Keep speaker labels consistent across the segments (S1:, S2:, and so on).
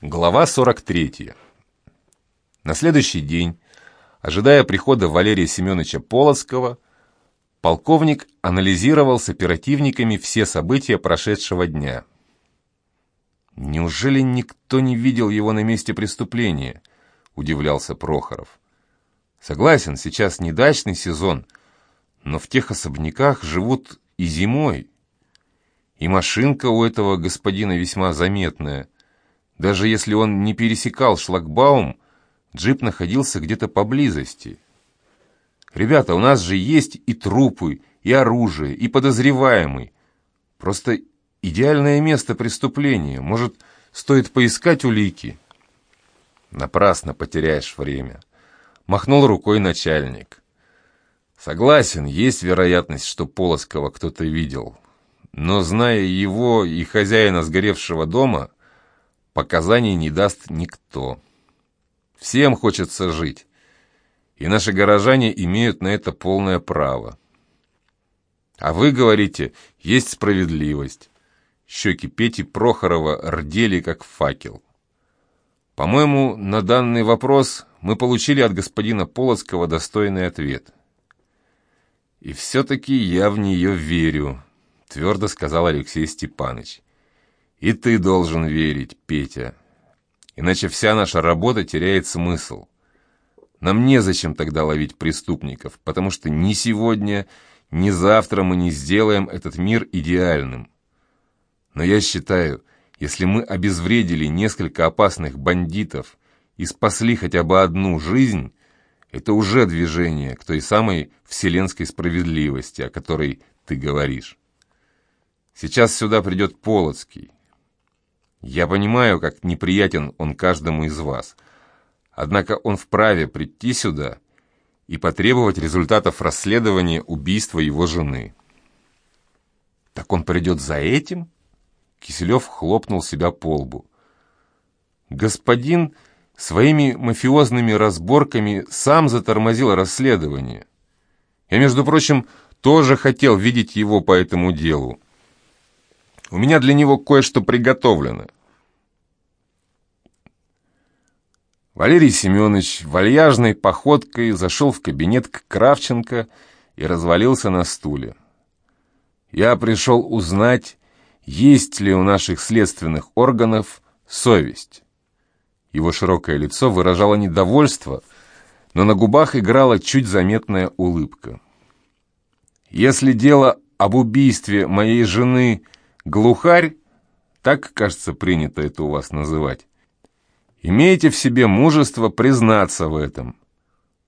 S1: Глава 43. На следующий день, ожидая прихода Валерия Семеновича Полоцкого, полковник анализировал с оперативниками все события прошедшего дня. «Неужели никто не видел его на месте преступления?» – удивлялся Прохоров. «Согласен, сейчас не дачный сезон, но в тех особняках живут и зимой. И машинка у этого господина весьма заметная – даже если он не пересекал шлагбаум, джип находился где-то поблизости. «Ребята, у нас же есть и трупы, и оружие, и подозреваемый. Просто идеальное место преступления. Может, стоит поискать улики?» «Напрасно потеряешь время», — махнул рукой начальник. «Согласен, есть вероятность, что Полоскова кто-то видел. Но, зная его и хозяина сгоревшего дома, показаний не даст никто. Всем хочется жить, и наши горожане имеют на это полное право. А вы говорите, есть справедливость. Щеки Пети Прохорова рдели, как факел. По-моему, на данный вопрос мы получили от господина Полоцкого достойный ответ. «И все-таки я в нее верю», — твердо сказал Алексей Степанович. И ты должен верить, Петя. Иначе вся наша работа теряет смысл. Нам незачем тогда ловить преступников, потому что ни сегодня, ни завтра мы не сделаем этот мир идеальным. Но я считаю, если мы обезвредили несколько опасных бандитов и спасли хотя бы одну жизнь, это уже движение к той самой вселенской справедливости, о которой ты говоришь. Сейчас сюда придет Полоцкий. Я понимаю, как неприятен он каждому из вас. Однако он вправе прийти сюда и потребовать результатов расследования убийства его жены. Так он придет за этим? Киселев хлопнул себя по лбу. Господин своими мафиозными разборками сам затормозил расследование. Я, между прочим, тоже хотел видеть его по этому делу. У меня для него кое-что приготовлено. Валерий Семенович вальяжной походкой зашел в кабинет к Кравченко и развалился на стуле. Я пришел узнать, есть ли у наших следственных органов совесть. Его широкое лицо выражало недовольство, но на губах играла чуть заметная улыбка. Если дело об убийстве моей жены Глухарь, так, кажется, принято это у вас называть. Имейте в себе мужество признаться в этом.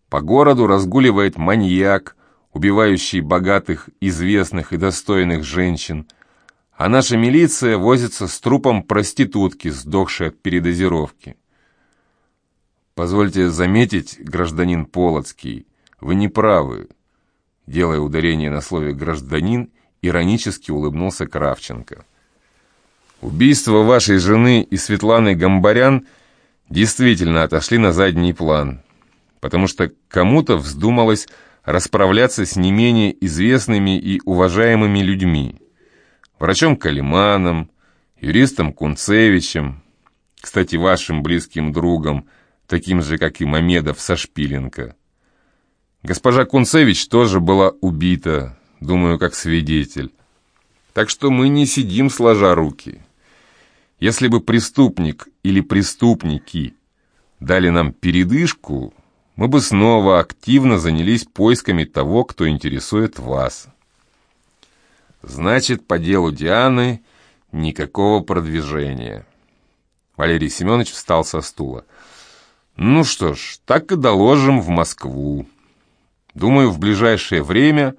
S1: По городу разгуливает маньяк, убивающий богатых, известных и достойных женщин, а наша милиция возится с трупом проститутки, сдохшей от передозировки. Позвольте заметить, гражданин Полоцкий, вы не правы. Делая ударение на слове «гражданин», Иронически улыбнулся Кравченко. Убийство вашей жены и Светланы Гамбарян действительно отошли на задний план, потому что кому-то вздумалось расправляться с не менее известными и уважаемыми людьми. Врачом Калиманом, юристом Кунцевичем, кстати, вашим близким другом, таким же, как и Мамедов Сашпиленко. Госпожа Кунцевич тоже была убита, думаю, как свидетель. Так что мы не сидим сложа руки. Если бы преступник или преступники дали нам передышку, мы бы снова активно занялись поисками того, кто интересует вас. Значит, по делу Дианы никакого продвижения. Валерий Семенович встал со стула. Ну что ж, так и доложим в Москву. Думаю, в ближайшее время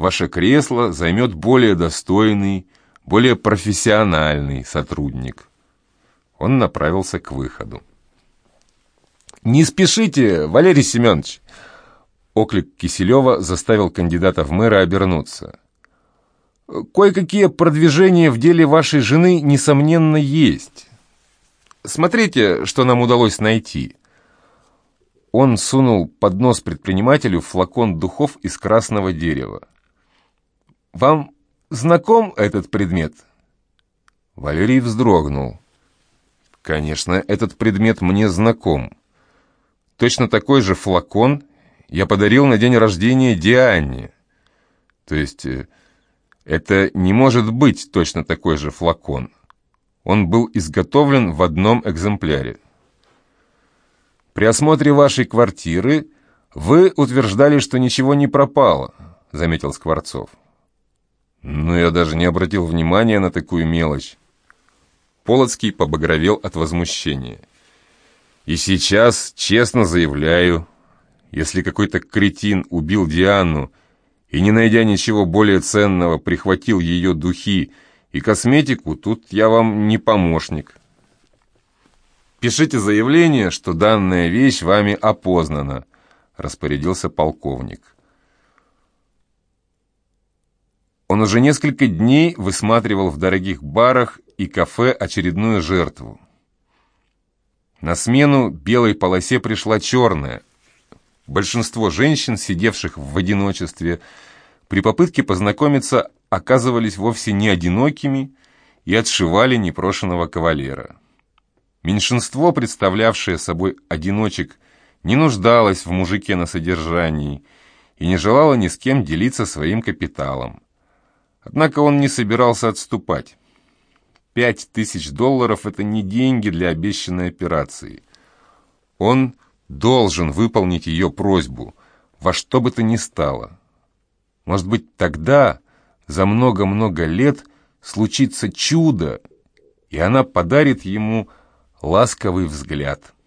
S1: ваше кресло займет более достойный, более профессиональный сотрудник. Он направился к выходу. «Не спешите, Валерий Семенович!» Оклик Киселева заставил кандидата в мэра обернуться. «Кое-какие продвижения в деле вашей жены, несомненно, есть. Смотрите, что нам удалось найти». Он сунул под нос предпринимателю флакон духов из красного дерева. Вам знаком этот предмет?» Валерий вздрогнул. Конечно, этот предмет мне знаком. Точно такой же флакон я подарил на день рождения Диане. То есть, э, это не может быть точно такой же флакон. Он был изготовлен в одном экземпляре. При осмотре вашей квартиры вы утверждали, что ничего не пропало, заметил Скворцов. Но я даже не обратил внимания на такую мелочь. Полоцкий побагровел от возмущения. И сейчас, честно заявляю, если какой-то кретин убил Диану и, не найдя ничего более ценного, прихватил ее духи и косметику, тут я вам не помощник. Пишите заявление, что данная вещь вами опознана, распорядился полковник. Он уже несколько дней высматривал в дорогих барах и кафе очередную жертву. На смену белой полосе пришла черная. Большинство женщин, сидевших в одиночестве, при попытке познакомиться оказывались вовсе не одинокими и отшивали непрошенного кавалера. Меньшинство, представлявшее собой одиночек, не нуждалось в мужике на содержании и не желало ни с кем делиться своим капиталом. Однако он не собирался отступать. Пять тысяч долларов – это не деньги для обещанной операции. Он должен выполнить ее просьбу, во что бы то ни стало. Может быть, тогда, за много-много лет, случится чудо, и она подарит ему ласковый взгляд –